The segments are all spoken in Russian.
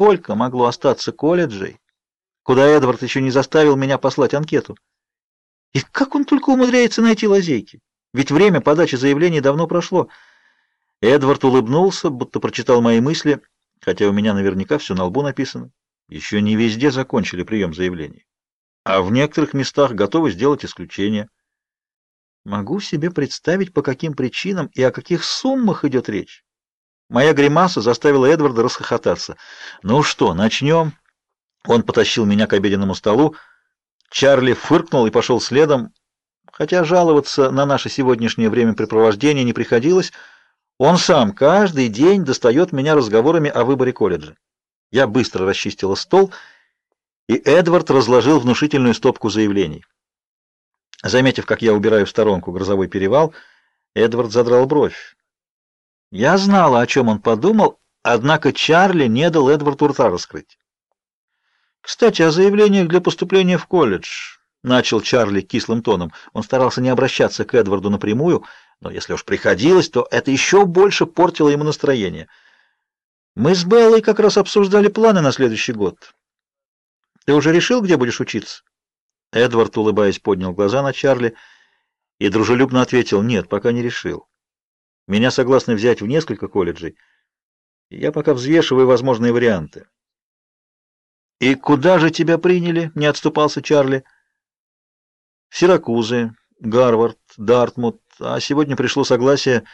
сколько могло остаться колледжей, куда Эдвард еще не заставил меня послать анкету? И как он только умудряется найти лазейки? Ведь время подачи заявлений давно прошло. Эдвард улыбнулся, будто прочитал мои мысли, хотя у меня наверняка все на лбу написано. Еще не везде закончили прием заявлений. А в некоторых местах готовы сделать исключение. Могу себе представить, по каким причинам и о каких суммах идет речь. Моя гримаса заставила Эдварда расхохотаться. «Ну что, начнем?» Он потащил меня к обеденному столу. Чарли фыркнул и пошел следом. Хотя жаловаться на наше сегодняшнее времяпрепровождение не приходилось, он сам каждый день достает меня разговорами о выборе колледжа. Я быстро расчистила стол, и Эдвард разложил внушительную стопку заявлений. Заметив, как я убираю в сторонку грозовой перевал, Эдвард задрал бровь. Я знала, о чем он подумал, однако Чарли не дал Эдварду рта раскрыть. Кстати, о заявлениях для поступления в колледж, начал Чарли кислым тоном. Он старался не обращаться к Эдварду напрямую, но если уж приходилось, то это еще больше портило ему настроение. Мы с Беллой как раз обсуждали планы на следующий год. Ты уже решил, где будешь учиться? Эдвард, улыбаясь, поднял глаза на Чарли и дружелюбно ответил: "Нет, пока не решил. Меня согласны взять в несколько колледжей. Я пока взвешиваю возможные варианты". «И куда же тебя приняли?» — не отступался Чарли. «Сиракузы, Гарвард, Дартмут, а сегодня пришло согласие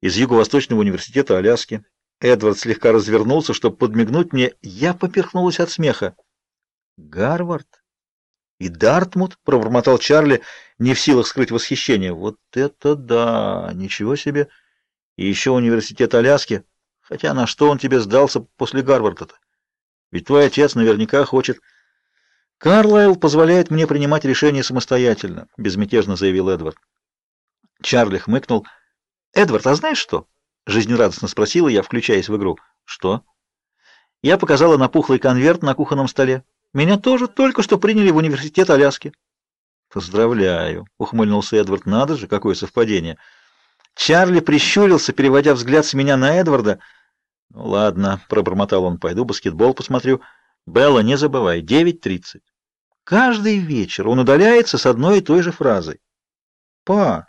из Юго-Восточного университета Аляски». Эдвард слегка развернулся, чтобы подмигнуть мне. Я поперхнулась от смеха. «Гарвард? И Дартмут?» — пробормотал Чарли, не в силах скрыть восхищение. «Вот это да! Ничего себе! И еще университет Аляски. Хотя на что он тебе сдался после Гарварда-то?» Ведь твой отец наверняка хочет... Карлайл позволяет мне принимать решения самостоятельно, безмятежно заявил Эдвард. Чарли хмыкнул. Эдвард, а знаешь что? жизнерадостно спросила я, включаясь в игру. Что? Я показала на пухлый конверт на кухонном столе. Меня тоже только что приняли в университет Аляски. Поздравляю, ухмыльнулся Эдвард. Надо же, какое совпадение. Чарли прищурился, переводя взгляд с меня на Эдварда. Ну ладно, пробормотал он. Пойду баскетбол посмотрю. Белла, не забывай, 9:30. Каждый вечер он удаляется с одной и той же фразой. Па.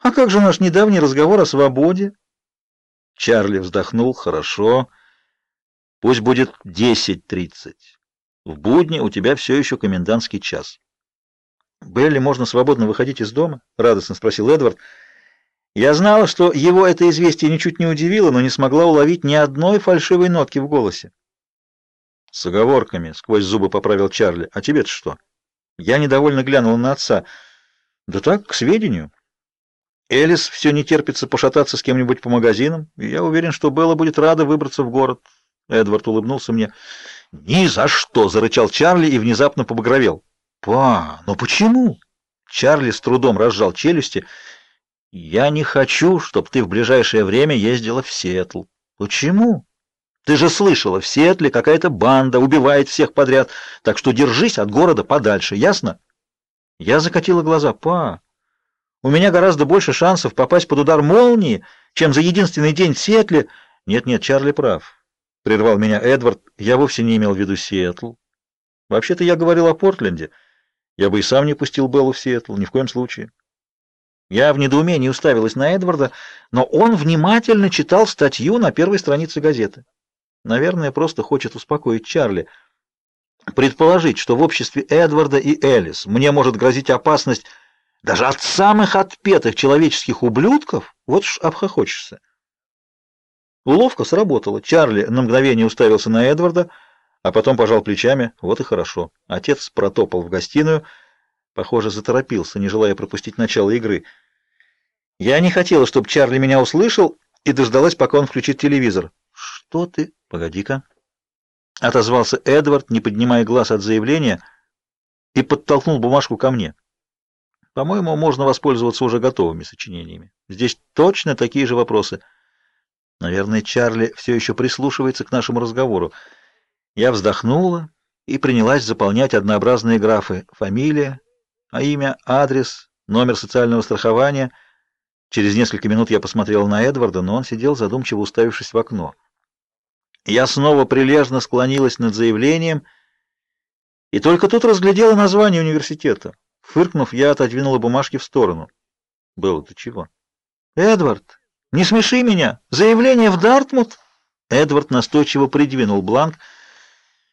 А как же наш недавний разговор о свободе? Чарли вздохнул. Хорошо. Пусть будет 10:30. В будни у тебя все еще комендантский час. Белли можно свободно выходить из дома? радостно спросил Эдвард. Я знала, что его это известие ничуть не удивило, но не смогла уловить ни одной фальшивой нотки в голосе. С оговорками, сквозь зубы поправил Чарли. А тебе-то что? Я недовольно глянула на отца. Да так, к сведению. Элис все не терпится пошататься с кем-нибудь по магазинам, и я уверен, что Белла будет рада выбраться в город. Эдвард улыбнулся мне. "Ни за что", зарычал Чарли и внезапно побагровел. "Па, но почему?" Чарли с трудом разжал челюсти. Я не хочу, чтобы ты в ближайшее время ездила в Сиэтл. Почему? Ты же слышала, в Сиэтле какая-то банда убивает всех подряд, так что держись от города подальше, ясно? Я закатила глаза. Па, у меня гораздо больше шансов попасть под удар молнии, чем за единственный день в Сиэтле. Нет-нет, Чарли прав. Прервал меня Эдвард. Я вовсе не имел в виду Сиэтл. Вообще-то я говорил о Портленде. Я бы и сам не пустил Беллу в Сиэтл, ни в коем случае. Я в недоумении уставилась на Эдварда, но он внимательно читал статью на первой странице газеты. Наверное, просто хочет успокоить Чарли. Предположить, что в обществе Эдварда и Элис мне может грозить опасность даже от самых отпетых человеческих ублюдков, вот ж обхохочешься. Уловка сработала. Чарли на мгновение уставился на Эдварда, а потом пожал плечами. Вот и хорошо. Отец протопал в гостиную, Похоже, заторопился, не желая пропустить начало игры. Я не хотела, чтобы Чарли меня услышал, и дождалась, пока он включит телевизор. Что ты? Погоди-ка. Отозвался Эдвард, не поднимая глаз от заявления, и подтолкнул бумажку ко мне. По-моему, можно воспользоваться уже готовыми сочинениями. Здесь точно такие же вопросы. Наверное, Чарли все еще прислушивается к нашему разговору. Я вздохнула и принялась заполнять однообразные графы: фамилия, а имя, адрес, номер социального страхования. Через несколько минут я посмотрел на Эдварда, но он сидел задумчиво уставившись в окно. Я снова прилежно склонилась над заявлением и только тут разглядела название университета. Фыркнув, я отодвинула бумажки в сторону. Было-то чего? «Эдвард, не смеши меня! Заявление в Дартмут!» Эдвард настойчиво придвинул бланк —